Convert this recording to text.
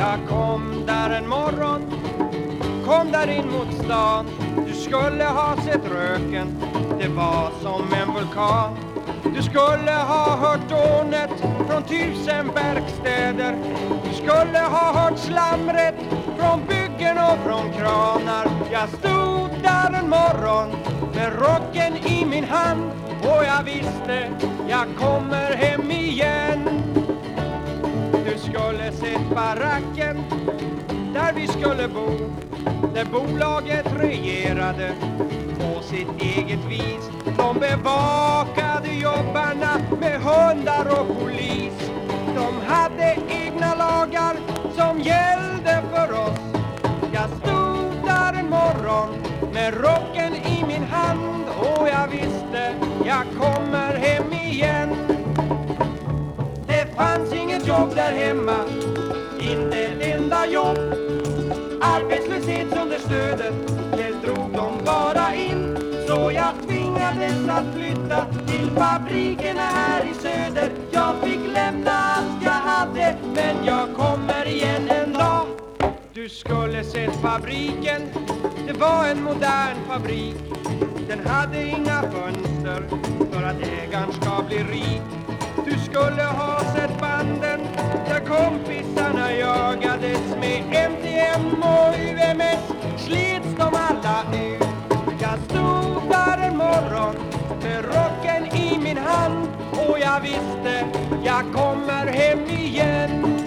Jag kom där en morgon, kom där in mot stan. Du skulle ha sett röken, det var som en vulkan. Du skulle ha hört dånet från tusen verkstäder. Du skulle ha hört slamret från byggen och från kranar. Jag stod där en morgon med rocken i min hand. Och jag visste jag kommer hem skulle sett baracken där vi skulle bo. När bolaget regerade på sitt eget vis. De bevakade jobbarna med hundar och polis. De hade egna lagar som gällde för oss. Jag stod där en morgon med rocken i min hand och jag visste jag kommer Arbetslöshetsunderstödet, det drog de bara in Så jag tvingades att flytta till fabrikerna här i söder. Jag fick lämna allt jag hade, men jag kommer igen en dag. Du skulle sett fabriken, det var en modern fabrik. Den hade inga fönster för att ägaren ska bli rik. Du skulle ha sett banden där kompisarna jagar. Jag visste jag kommer hem igen.